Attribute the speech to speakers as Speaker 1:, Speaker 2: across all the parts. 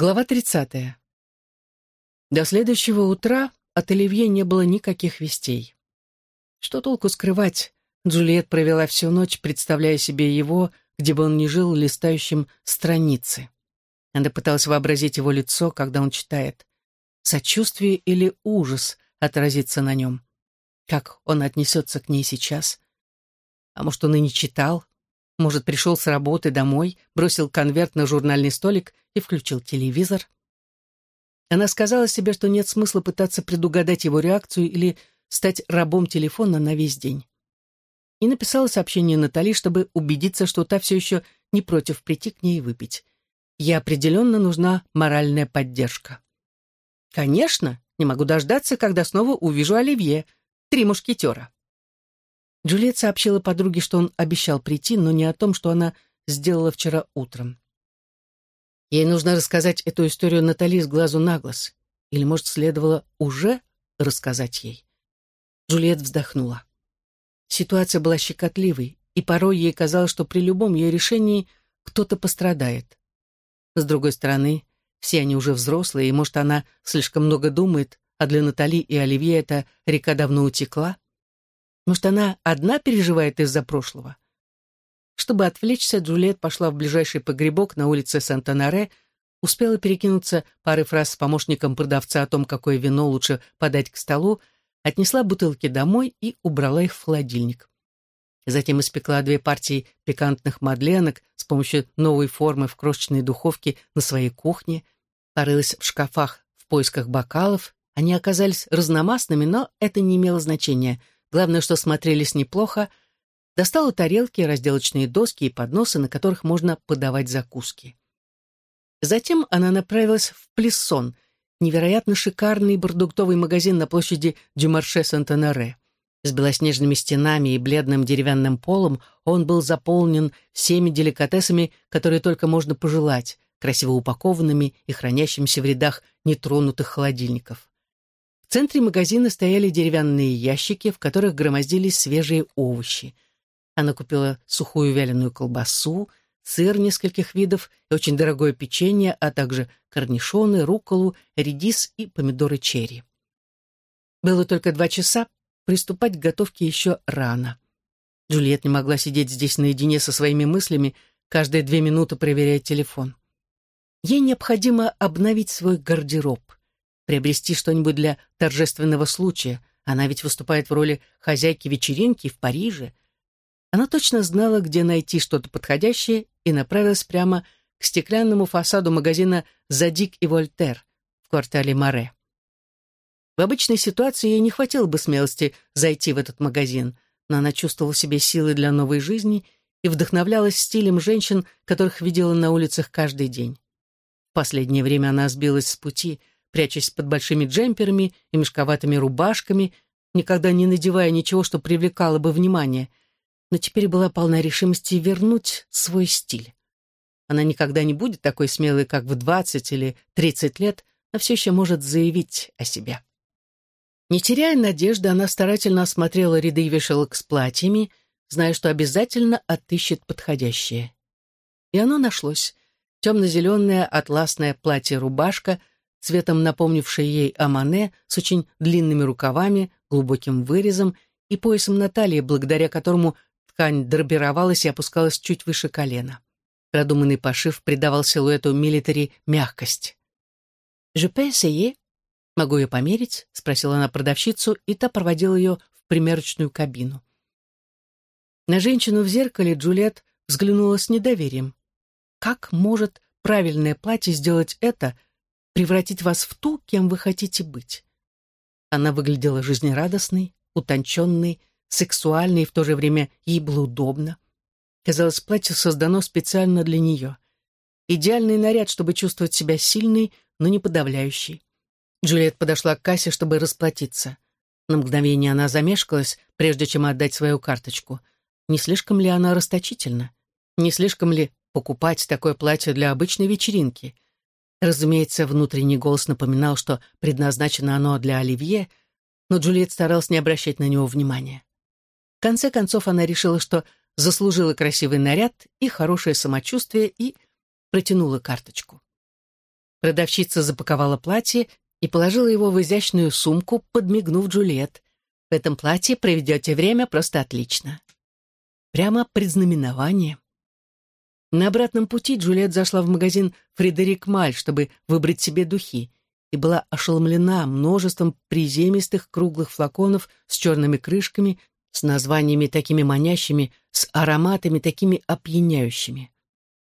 Speaker 1: Глава 30. До следующего утра от Оливье не было никаких вестей. Что толку скрывать? Джульет провела всю ночь, представляя себе его, где бы он ни жил, листающим страницы. Она пыталась вообразить его лицо, когда он читает. Сочувствие или ужас отразится на нем. Как он отнесется к ней сейчас? А может, он и не читал? Может, пришел с работы домой, бросил конверт на журнальный столик и включил телевизор. Она сказала себе, что нет смысла пытаться предугадать его реакцию или стать рабом телефона на весь день. И написала сообщение Натали, чтобы убедиться, что та все еще не против прийти к ней выпить. Ей определенно нужна моральная поддержка. «Конечно, не могу дождаться, когда снова увижу Оливье. Три мушкетера». Джульет сообщила подруге, что он обещал прийти, но не о том, что она сделала вчера утром. Ей нужно рассказать эту историю Натали с глазу на глаз. Или, может, следовало уже рассказать ей. Джульет вздохнула. Ситуация была щекотливой, и порой ей казалось, что при любом ее решении кто-то пострадает. С другой стороны, все они уже взрослые, и, может, она слишком много думает, а для Натали и Оливье эта река давно утекла. Может, она одна переживает из-за прошлого? Чтобы отвлечься, Джульет пошла в ближайший погребок на улице Санта-Наре, успела перекинуться парой фраз с помощником продавца о том, какое вино лучше подать к столу, отнесла бутылки домой и убрала их в холодильник. Затем испекла две партии пикантных мадленок с помощью новой формы в крошечной духовке на своей кухне, порылась в шкафах в поисках бокалов. Они оказались разномастными, но это не имело значения — главное, что смотрелись неплохо, достала тарелки, разделочные доски и подносы, на которых можно подавать закуски. Затем она направилась в Плессон, невероятно шикарный продуктовый магазин на площади Дюмарше Сантанаре. С белоснежными стенами и бледным деревянным полом он был заполнен всеми деликатесами, которые только можно пожелать, красиво упакованными и хранящимися в рядах нетронутых холодильников. В центре магазина стояли деревянные ящики, в которых громоздились свежие овощи. Она купила сухую вяленую колбасу, сыр нескольких видов и очень дорогое печенье, а также корнишоны, рукколу, редис и помидоры черри. Было только два часа, приступать к готовке еще рано. Джульет не могла сидеть здесь наедине со своими мыслями, каждые две минуты проверяя телефон. Ей необходимо обновить свой гардероб приобрести что-нибудь для торжественного случая. Она ведь выступает в роли хозяйки вечеринки в Париже. Она точно знала, где найти что-то подходящее, и направилась прямо к стеклянному фасаду магазина «Задик и Вольтер» в квартале Море. В обычной ситуации ей не хватило бы смелости зайти в этот магазин, но она чувствовала в себе силы для новой жизни и вдохновлялась стилем женщин, которых видела на улицах каждый день. В последнее время она сбилась с пути — прячась под большими джемперами и мешковатыми рубашками, никогда не надевая ничего, что привлекало бы внимание, но теперь была полна решимости вернуть свой стиль. Она никогда не будет такой смелой, как в 20 или 30 лет, но все еще может заявить о себе. Не теряя надежды, она старательно осмотрела ряды вешалок с платьями, зная, что обязательно отыщет подходящее. И оно нашлось. Темно-зеленое атласное платье-рубашка цветом напомнившее ей о Мане, с очень длинными рукавами, глубоким вырезом и поясом на талии, благодаря которому ткань дробировалась и опускалась чуть выше колена. Продуманный пошив придавал силуэту милитари мягкость. «Je peux essayer?» «Могу я померить?» — спросила она продавщицу, и та проводила ее в примерочную кабину. На женщину в зеркале Джульет взглянула с недоверием. Как может правильное платье сделать это, превратить вас в ту, кем вы хотите быть. Она выглядела жизнерадостной, утонченной, сексуальной, и в то же время ей было удобно. Казалось, платье создано специально для нее. Идеальный наряд, чтобы чувствовать себя сильной, но не подавляющей. Джульет подошла к кассе, чтобы расплатиться. На мгновение она замешкалась, прежде чем отдать свою карточку. Не слишком ли она расточительна? Не слишком ли покупать такое платье для обычной вечеринки — Разумеется, внутренний голос напоминал, что предназначено оно для Оливье, но Джульет старалась не обращать на него внимания. В конце концов, она решила, что заслужила красивый наряд и хорошее самочувствие, и протянула карточку. Продавщица запаковала платье и положила его в изящную сумку, подмигнув Джульет. «В этом платье проведете время просто отлично». Прямо предзнаменование. На обратном пути Джульет зашла в магазин «Фредерик Маль», чтобы выбрать себе духи, и была ошеломлена множеством приземистых круглых флаконов с черными крышками, с названиями такими манящими, с ароматами такими опьяняющими.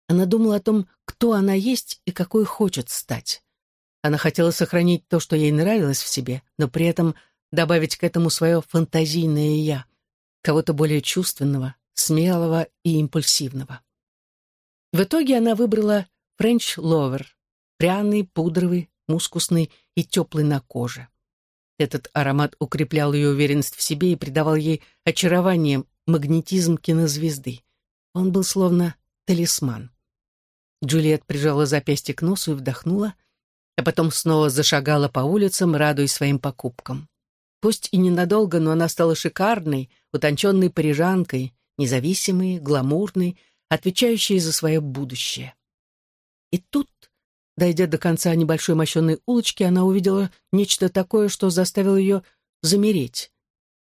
Speaker 1: Она думала о том, кто она есть и какой хочет стать. Она хотела сохранить то, что ей нравилось в себе, но при этом добавить к этому свое фантазийное «я», кого-то более чувственного, смелого и импульсивного. В итоге она выбрала French Lover, пряный, пудровый, мускусный и теплый на коже. Этот аромат укреплял ее уверенность в себе и придавал ей очарование, магнетизм кинозвезды. Он был словно талисман. Джульет прижала запястье к носу и вдохнула, а потом снова зашагала по улицам, радуясь своим покупкам. Пусть и ненадолго, но она стала шикарной, утонченной парижанкой, независимой, гламурной, отвечающей за свое будущее. И тут, дойдя до конца небольшой мощенной улочки, она увидела нечто такое, что заставило ее замереть.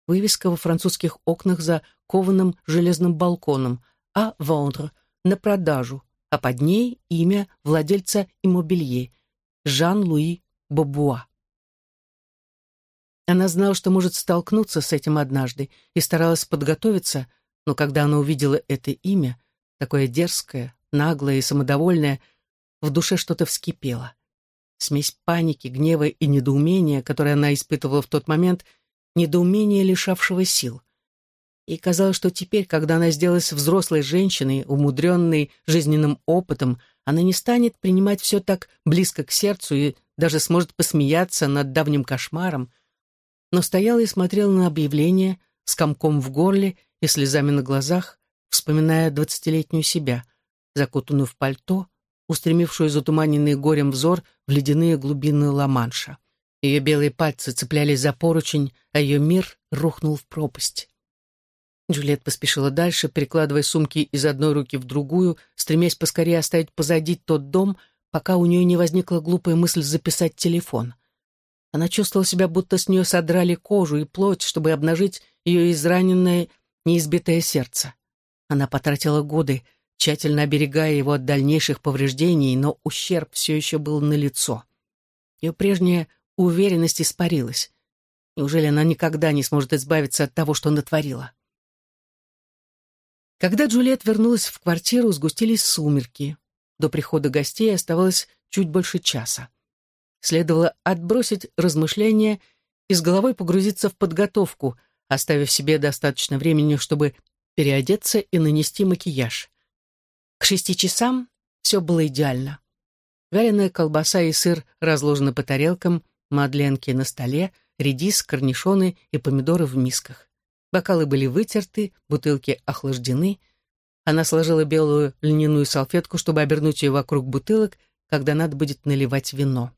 Speaker 1: Вывеска во французских окнах за кованым железным балконом «А вендр» на продажу, а под ней имя владельца иммобилье Жан-Луи Бобуа. Она знала, что может столкнуться с этим однажды, и старалась подготовиться, но когда она увидела это имя, такое дерзкое, наглое и самодовольное, в душе что-то вскипело. Смесь паники, гнева и недоумения, которое она испытывала в тот момент, недоумение лишавшего сил. И казалось, что теперь, когда она сделалась взрослой женщиной, умудренной жизненным опытом, она не станет принимать все так близко к сердцу и даже сможет посмеяться над давним кошмаром, но стояла и смотрела на объявление с комком в горле и слезами на глазах, вспоминая двадцатилетнюю себя, закутанную в пальто, устремившую затуманенный горем взор в ледяные глубины Ла-Манша. Ее белые пальцы цеплялись за поручень, а ее мир рухнул в пропасть. Джульет поспешила дальше, перекладывая сумки из одной руки в другую, стремясь поскорее оставить позади тот дом, пока у нее не возникла глупая мысль записать телефон. Она чувствовала себя, будто с нее содрали кожу и плоть, чтобы обнажить ее израненное, неизбитое сердце. Она потратила годы, тщательно оберегая его от дальнейших повреждений, но ущерб все еще был налицо. Ее прежняя уверенность испарилась. Неужели она никогда не сможет избавиться от того, что натворила? Когда Джульет вернулась в квартиру, сгустились сумерки. До прихода гостей оставалось чуть больше часа. Следовало отбросить размышления и с головой погрузиться в подготовку, оставив себе достаточно времени, чтобы переодеться и нанести макияж. К шести часам все было идеально. Вяленая колбаса и сыр разложены по тарелкам, мадленки на столе, редис, корнишоны и помидоры в мисках. Бокалы были вытерты, бутылки охлаждены. Она сложила белую льняную салфетку, чтобы обернуть ее вокруг бутылок, когда надо будет наливать вино.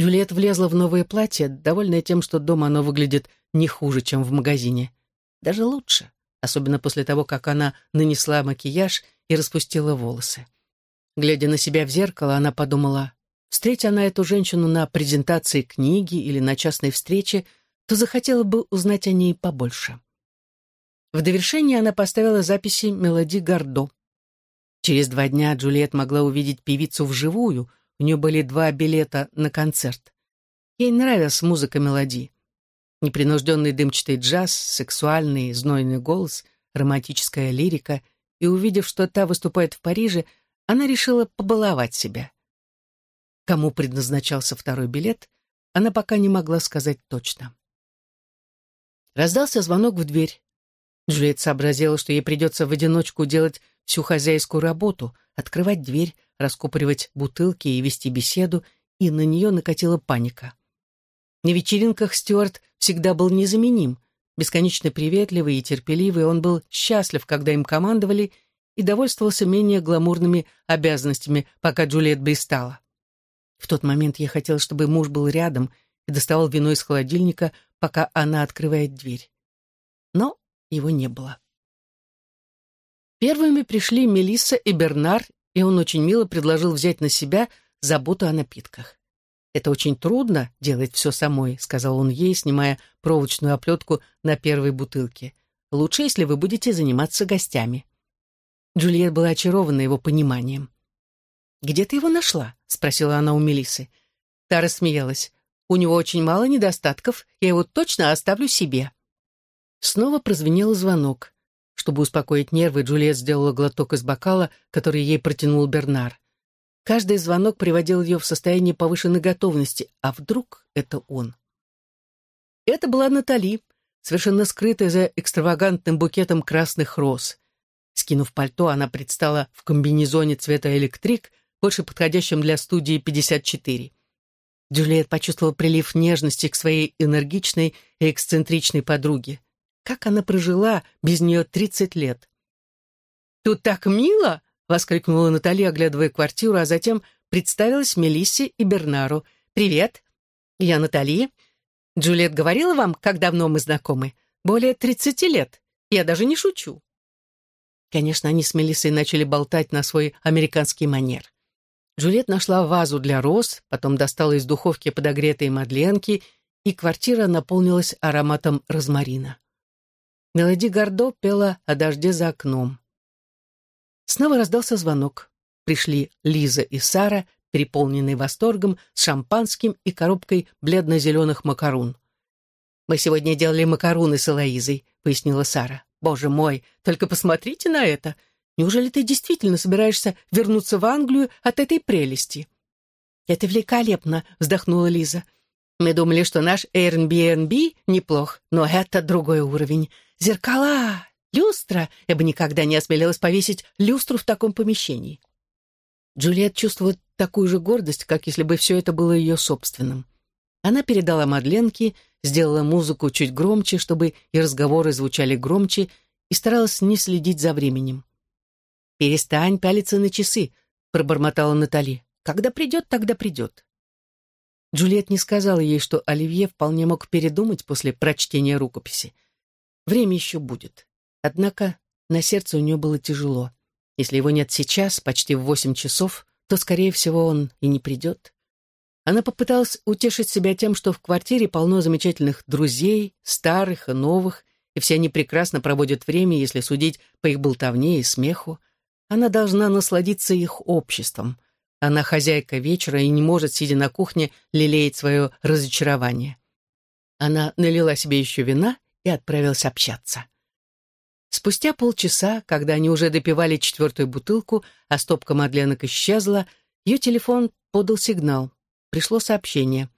Speaker 1: Джульет влезла в новое платье, довольная тем, что дома оно выглядит не хуже, чем в магазине. Даже лучше, особенно после того, как она нанесла макияж и распустила волосы. Глядя на себя в зеркало, она подумала, встретя она эту женщину на презентации книги или на частной встрече — то захотела бы узнать о ней побольше. В довершение она поставила записи мелоди Гардо. Через два дня Джульет могла увидеть певицу вживую, у нее были два билета на концерт. Ей нравилась музыка мелодии. Непринужденный дымчатый джаз, сексуальный, знойный голос, романтическая лирика, и, увидев, что та выступает в Париже, она решила побаловать себя. Кому предназначался второй билет, она пока не могла сказать точно. Раздался звонок в дверь. Джульет сообразила, что ей придется в одиночку делать всю хозяйскую работу, открывать дверь, раскупоривать бутылки и вести беседу, и на нее накатила паника. На вечеринках Стюарт всегда был незаменим. Бесконечно приветливый и терпеливый, он был счастлив, когда им командовали, и довольствовался менее гламурными обязанностями, пока Джульет блистала. В тот момент я хотела, чтобы муж был рядом и доставал вино из холодильника, пока она открывает дверь. Но его не было. Первыми пришли Мелисса и Бернар, и он очень мило предложил взять на себя заботу о напитках. «Это очень трудно делать все самой», — сказал он ей, снимая проволочную оплетку на первой бутылке. «Лучше, если вы будете заниматься гостями». Джульет была очарована его пониманием. «Где ты его нашла?» — спросила она у Мелисы. Та рассмеялась. «У него очень мало недостатков, я его точно оставлю себе». Снова прозвенел звонок. Чтобы успокоить нервы, Джульет сделала глоток из бокала, который ей протянул Бернар. Каждый звонок приводил ее в состояние повышенной готовности. А вдруг это он? Это была Натали, совершенно скрытая за экстравагантным букетом красных роз. Скинув пальто, она предстала в комбинезоне цвета электрик, больше подходящем для студии 54. Джульет почувствовала прилив нежности к своей энергичной и эксцентричной подруге. Как она прожила без нее 30 лет? «Тут так мило!» — воскликнула Наталья, оглядывая квартиру, а затем представилась Мелиссе и Бернару. «Привет, я Натали. Джульет говорила вам, как давно мы знакомы? Более 30 лет. Я даже не шучу». Конечно, они с Мелиссой начали болтать на свой американский манер. Джульет нашла вазу для роз, потом достала из духовки подогретые мадленки, и квартира наполнилась ароматом розмарина. Мелоди Гордо пела о дожде за окном. Снова раздался звонок. Пришли Лиза и Сара, переполненные восторгом, с шампанским и коробкой бледно-зеленых макарун. «Мы сегодня делали макаруны с Элоизой», — пояснила Сара. «Боже мой, только посмотрите на это! Неужели ты действительно собираешься вернуться в Англию от этой прелести?» «Это великолепно», — вздохнула Лиза. «Мы думали, что наш Airbnb неплох, но это другой уровень. Зеркала, люстра. Я бы никогда не осмелилась повесить люстру в таком помещении. Джульет чувствовала такую же гордость, как если бы все это было ее собственным. Она передала Мадленке, сделала музыку чуть громче, чтобы и разговоры звучали громче, и старалась не следить за временем. «Перестань пялиться на часы», — пробормотала Натали. «Когда придет, тогда придет». Джульет не сказала ей, что Оливье вполне мог передумать после прочтения рукописи. Время еще будет. Однако на сердце у нее было тяжело. Если его нет сейчас, почти в восемь часов, то, скорее всего, он и не придет. Она попыталась утешить себя тем, что в квартире полно замечательных друзей, старых и новых, и все они прекрасно проводят время, если судить по их болтовне и смеху. Она должна насладиться их обществом. Она хозяйка вечера и не может, сидя на кухне, лелеять свое разочарование. Она налила себе еще вина и отправилась общаться. Спустя полчаса, когда они уже допивали четвертую бутылку, а стопка мадленок исчезла, ее телефон подал сигнал. Пришло сообщение.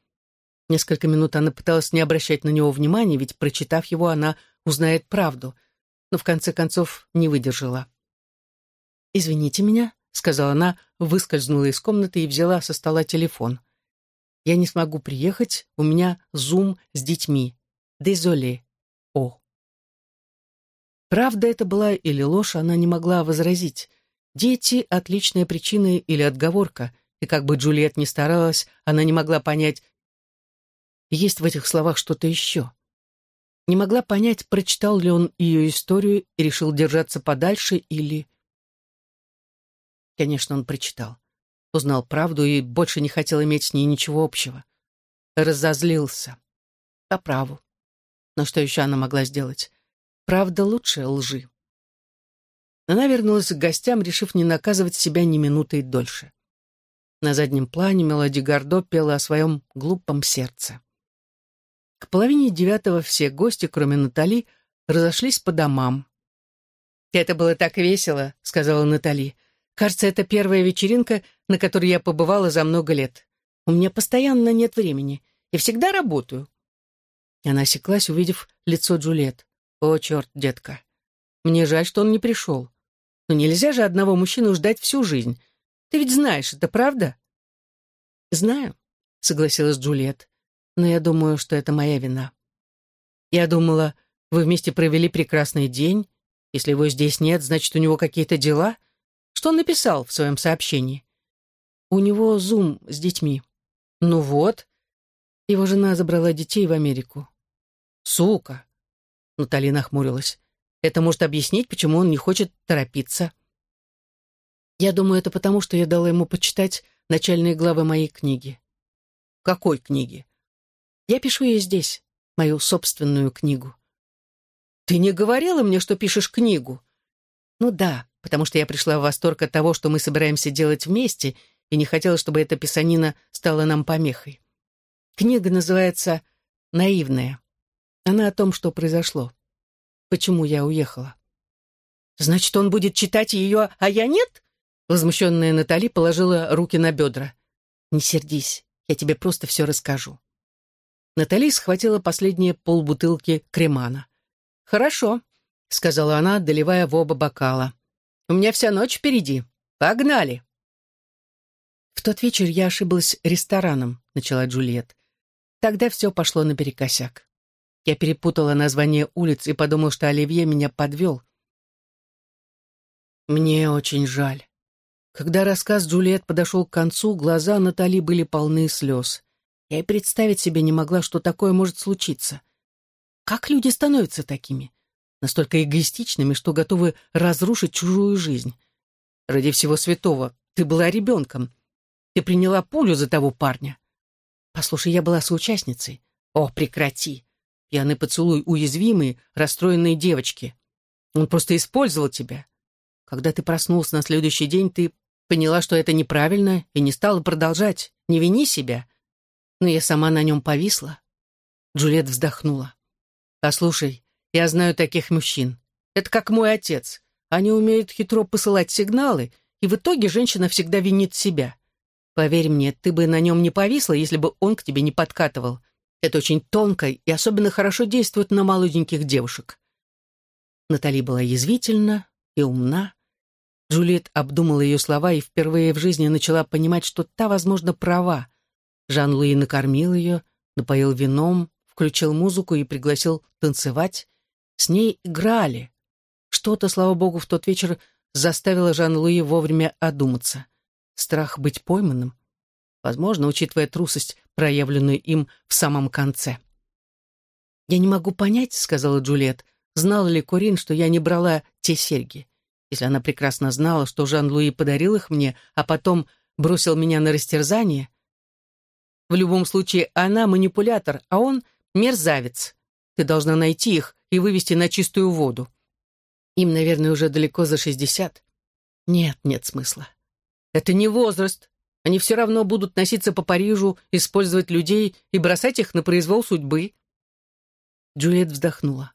Speaker 1: Несколько минут она пыталась не обращать на него внимания, ведь, прочитав его, она узнает правду, но в конце концов не выдержала. «Извините меня», — сказала она, выскользнула из комнаты и взяла со стола телефон. «Я не смогу приехать, у меня зум с детьми. Дезоле». О. Правда это была или ложь, она не могла возразить. Дети — отличная причина или отговорка, и как бы Джульет ни старалась, она не могла понять, есть в этих словах что-то еще. Не могла понять, прочитал ли он ее историю и решил держаться подальше или... Конечно, он прочитал. Узнал правду и больше не хотел иметь с ней ничего общего. Разозлился. По праву. Но что еще она могла сделать? Правда лучше лжи. Она вернулась к гостям, решив не наказывать себя ни минуты дольше. На заднем плане Мелоди Гордо пела о своем глупом сердце. К половине девятого все гости, кроме Натали, разошлись по домам. «Это было так весело», — сказала Натали. «Кажется, это первая вечеринка, на которой я побывала за много лет. У меня постоянно нет времени. и всегда работаю. Она осеклась, увидев лицо Джульет. «О, черт, детка! Мне жаль, что он не пришел. Но нельзя же одного мужчину ждать всю жизнь. Ты ведь знаешь, это правда?» «Знаю», — согласилась Джульет. «Но я думаю, что это моя вина. Я думала, вы вместе провели прекрасный день. Если его здесь нет, значит, у него какие-то дела. Что он написал в своем сообщении?» «У него зум с детьми». «Ну вот». Его жена забрала детей в Америку. «Сука!» Натали нахмурилась. «Это может объяснить, почему он не хочет торопиться». «Я думаю, это потому, что я дала ему почитать начальные главы моей книги.
Speaker 2: Какой книги?
Speaker 1: Я пишу ее здесь, мою собственную книгу.
Speaker 2: Ты не говорила мне, что пишешь книгу?
Speaker 1: Ну да, потому что я пришла в восторг от того, что мы собираемся делать вместе, и не хотела, чтобы эта писанина стала нам помехой. Книга называется «Наивная». Она о том, что произошло. Почему я уехала.
Speaker 2: «Значит, он будет читать ее, а я нет?»
Speaker 1: Возмущенная Натали положила руки на бедра. «Не сердись, я тебе просто все расскажу». Натали схватила последние полбутылки кремана.
Speaker 2: «Хорошо», — сказала она, доливая в оба бокала. «У меня вся ночь впереди. Погнали!»
Speaker 1: «В тот вечер я ошиблась рестораном», — начала Джульет. Тогда все пошло наперекосяк. Я перепутала название улиц и подумал, что Оливье меня подвел. Мне очень жаль. Когда рассказ Джульет подошел к концу, глаза Натали были полны слез. Я и представить себе не могла, что такое может случиться. Как люди становятся такими? Настолько эгоистичными, что готовы разрушить чужую жизнь. Ради всего святого, ты была ребенком. Ты приняла пулю за того парня. Послушай, я была соучастницей. О, прекрати. Пьяный поцелуй уязвимой, расстроенной девочки. Он просто использовал тебя. Когда ты проснулся на следующий день, ты Поняла, что это неправильно, и не стала продолжать. Не вини себя. Но я сама на нем повисла. Джульет вздохнула. «Послушай, я знаю таких мужчин. Это как мой отец. Они умеют хитро посылать сигналы, и в итоге женщина всегда винит себя. Поверь мне, ты бы на нем не повисла, если бы он к тебе не подкатывал. Это очень тонко и особенно хорошо действует на молоденьких девушек». Натали была язвительна и умна, Джульет обдумала ее слова и впервые в жизни начала понимать, что та, возможно, права. Жан-Луи накормил ее, напоил вином, включил музыку и пригласил танцевать. С ней играли. Что-то, слава богу, в тот вечер заставило Жан-Луи вовремя одуматься. Страх быть пойманным. Возможно, учитывая трусость, проявленную им в самом конце. «Я не могу понять», — сказала Джульет, — «знала ли Курин, что я не брала те серьги? если она прекрасно знала, что Жан-Луи подарил их мне, а потом бросил меня на растерзание. В любом случае, она манипулятор, а он мерзавец. Ты должна найти их и вывести на чистую воду. Им, наверное, уже далеко за шестьдесят. Нет, нет смысла. Это не возраст. Они все равно будут носиться по Парижу, использовать людей и бросать их на произвол судьбы. Джульет вздохнула.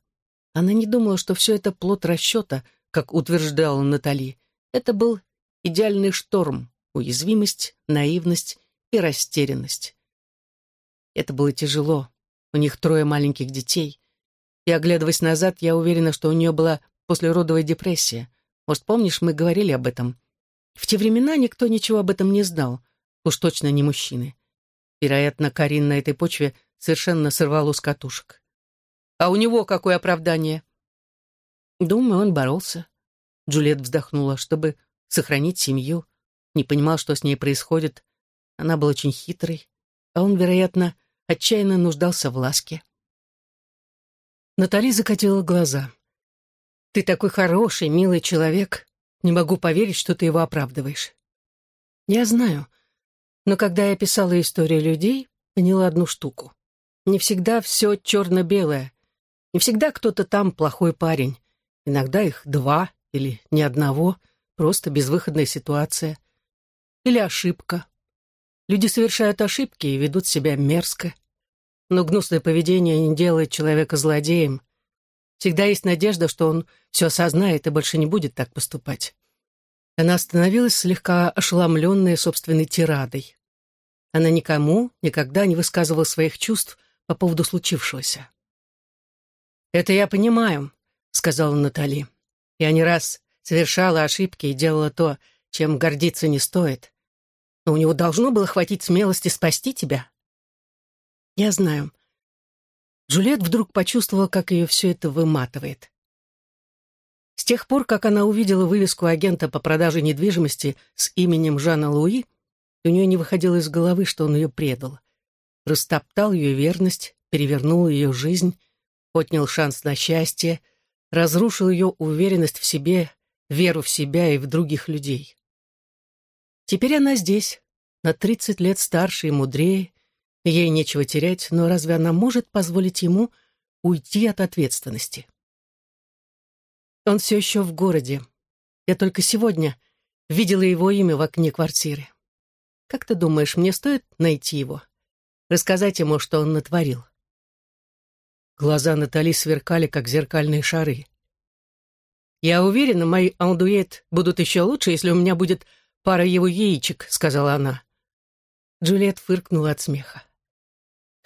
Speaker 1: Она не думала, что все это плод расчета — как утверждала Натали. Это был идеальный шторм, уязвимость, наивность и растерянность. Это было тяжело. У них трое маленьких детей. И, оглядываясь назад, я уверена, что у нее была послеродовая депрессия. Может, помнишь, мы говорили об этом? В те времена никто ничего об этом не знал. Уж точно не мужчины. Вероятно, Карин на этой почве совершенно сорвал с катушек. А у него какое оправдание? Думаю, он боролся. Джульет вздохнула, чтобы сохранить семью. Не понимал, что с ней происходит. Она была очень хитрой, а он, вероятно, отчаянно нуждался в ласке. Натали закатила глаза. «Ты такой хороший, милый человек. Не могу поверить, что ты его оправдываешь». «Я знаю. Но когда я писала историю людей, поняла одну штуку. Не всегда все черно-белое. Не всегда кто-то там плохой парень. Иногда их два или ни одного, просто безвыходная ситуация. Или ошибка. Люди совершают ошибки и ведут себя мерзко. Но гнусное поведение не делает человека злодеем. Всегда есть надежда, что он все осознает и больше не будет так поступать. Она остановилась слегка ошеломленная собственной тирадой. Она никому никогда не высказывала своих чувств по поводу случившегося. «Это я понимаю», сказала Натали. «Я не раз совершала ошибки и делала то, чем гордиться не стоит. Но у него должно было хватить смелости спасти тебя». «Я знаю». Джульет вдруг почувствовала, как ее все это выматывает. С тех пор, как она увидела вывеску агента по продаже недвижимости с именем Жана Луи, у нее не выходило из головы, что он ее предал. Растоптал ее верность, перевернул ее жизнь, отнял шанс на счастье — разрушил ее уверенность в себе, веру в себя и в других людей. Теперь она здесь, на тридцать лет старше и мудрее, ей нечего терять, но разве она может позволить ему уйти от ответственности? Он все еще в городе. Я только сегодня видела его имя в окне квартиры. Как ты думаешь, мне стоит найти его? Рассказать ему, что он натворил?» Глаза Натали сверкали, как зеркальные шары. «Я уверена, мои андуэт будут еще лучше, если у меня будет пара его яичек», — сказала она. Джульет фыркнула от смеха.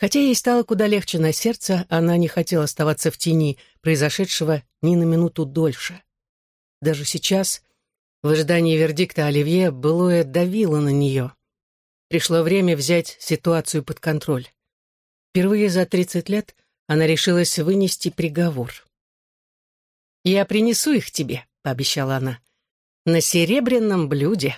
Speaker 1: Хотя ей стало куда легче на сердце, она не хотела оставаться в тени произошедшего ни на минуту дольше. Даже сейчас, в ожидании вердикта Оливье, былое давило на нее. Пришло время взять ситуацию под контроль. Впервые за 30 лет она решилась вынести приговор. «Я принесу их тебе», — пообещала она, — «на серебряном блюде».